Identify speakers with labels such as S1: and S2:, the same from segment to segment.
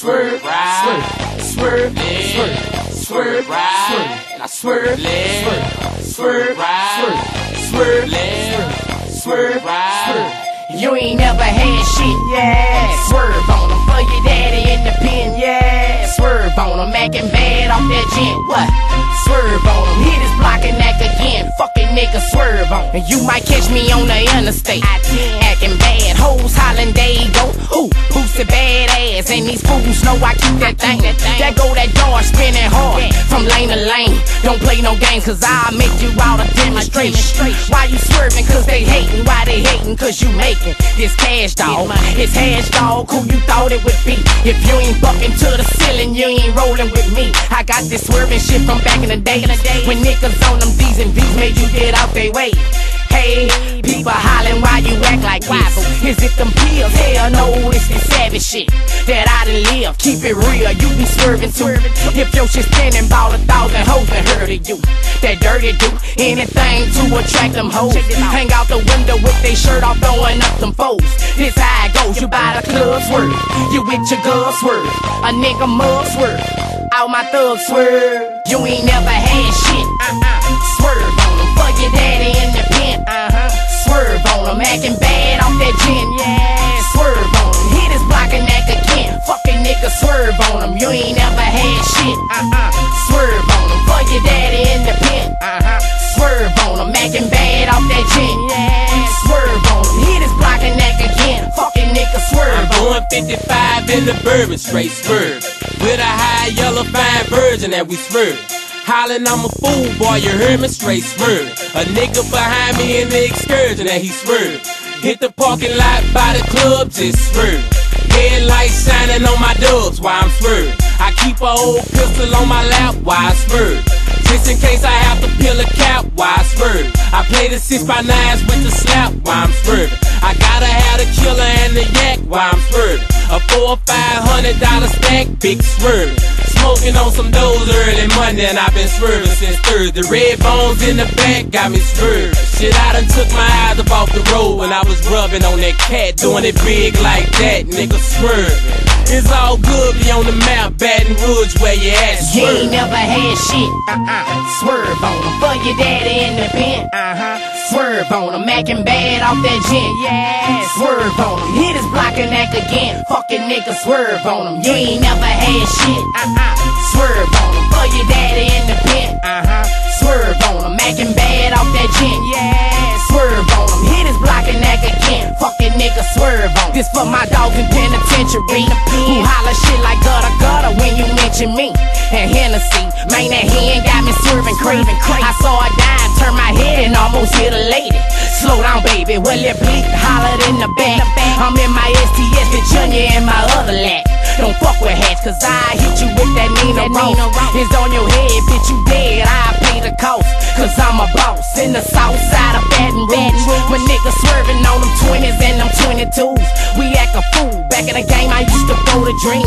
S1: swerve, right, swerve, swerve, swerve, swerve, right, I swerve, left, swerve, right, swerve, left, swerve, right, swerve.
S2: You ain't never had shit, yeah. Swerve on them for your daddy in the pen, yeah. Swerve on them, acting bad off that gin, what? Swerve on them, hit his block and act again. Fucking nigga, swerve on. And you might catch me on the interstate, acting bad. Hoes hollering, they That go that door spinning hard from lane to lane. Don't play no games, cause I'll make you out a demonstration. Why you swerving? Cause they hating. Why they hating? Cause you making this cash dog. It's hash dog, who you thought it would be. If you ain't bucking to the ceiling, you ain't rolling with me. I got this swerving shit from back in the day. When niggas on them D's and V's made you get out they way. Hey, people hollering why you act like this. Is it them pills? Hell no, it's this savage shit that I done live. Keep it real, you be swerving too. If your shit spinning, ball a thousand hoes and heard of you. That dirty do anything to attract them hoes. Hang out the window with they shirt off, throwing up them foes. This how it goes, you buy the club swerve. You with your girl swerve. A nigga mug swerve. All my thugs swerve. You ain't never had shit. Swerve on them for your daddy on them, acting bad off that gin. Yeah, swerve on them. Hit his block and act again. Fucking nigga, swerve on them. You ain't never had shit. Uh-uh. Swerve on them for your daddy in the pen. Uh-huh. Swerve on them, acting bad off that gin. Yeah, swerve on them. Hit his block and act again. Fucking nigga, swerve on
S1: going 55 in the bourbon, straight swerve. With a high yellow fine virgin that we swerve. Hollin', I'm a fool, boy, you heard me straight swerve. A nigga behind me in the excursion that he swerve. Hit the parking lot by the club, just swerve. Headlights shining on my dubs while I'm swerve. I keep a old pistol on my lap while I swerve. Just in case I have to peel a cap while I swerve. I play the 6 by 9s with the slap while I'm swerving. I gotta have the killer and the yak while I'm swerving. A four or five hundred dollar stack, big swerving. Smoking on some doors early Monday and I've been swerving since Thursday. The red bones in the back got me swerving. Shit, I done took my eyes up off the road when I was rubbing on that cat, doing it big like that, nigga swerving. It's all good, be on the map, Baton Rouge, where you at,
S2: You ain't never had shit. Uh-uh. Swerve on them for your daddy in the pen. Uh-huh. Swerve on them, acting bad off that gin. Yeah. Swerve on them. Hit his block and act again. Fucking nigga, swerve on them. You ain't never had shit. Uh-uh. Swerve on them for your daddy in the pen. Uh-huh. Swerve on them, acting bad penitentiary. Who holler shit like gutter gutter when you mention me. And Hennessy, man, that hand got me swerving craving crazy. I saw a dime, turn my head and almost hit a lady. Slow down, baby, will it bleed? Hollered in the back. I'm in my STS, junior in my other lap. Don't fuck with hats, cause I hit you with that Nina Ross. It's on your head, bitch, you dead. I pay the cost, cause I'm a boss in the south side of Baton Rouge. When niggas swerving on them 20s and them 22s, we act a fool. In the game, I used to go to dream.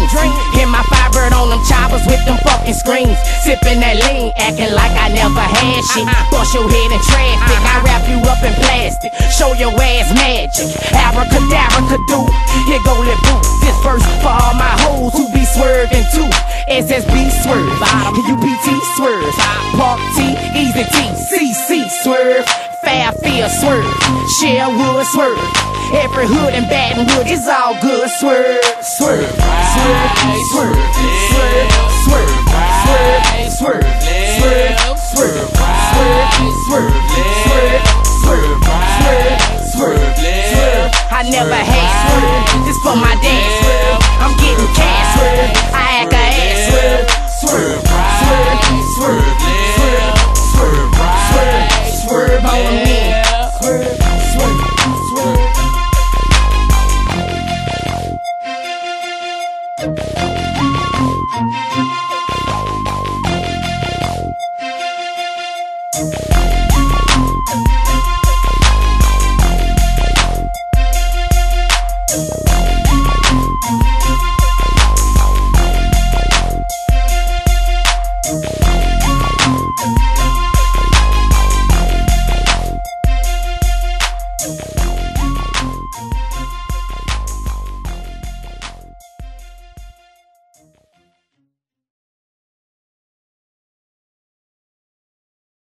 S2: Hit my firebird on them choppers with them fucking screens. Sipping that lean, acting like I never had shit. Uh-uh. Bust your head in traffic, I uh-huh. wrap you up in plastic. Show your ass magic. Abracadabra, do. Here go Lil Boo. This verse for all my hoes who be swerving too. SSB swerve, UPT swerve, Park T, Easy T, CC swerve, Fairfield swerve, Sherwood swerve. Every hood in Baton Rouge is all good swerve, swerve, swerve, swerve, swerve, swerve, swerve, swerve, swerve, swerve, swerve, swerve, swerve, swerve, swerve, swerve, swerve. I never had you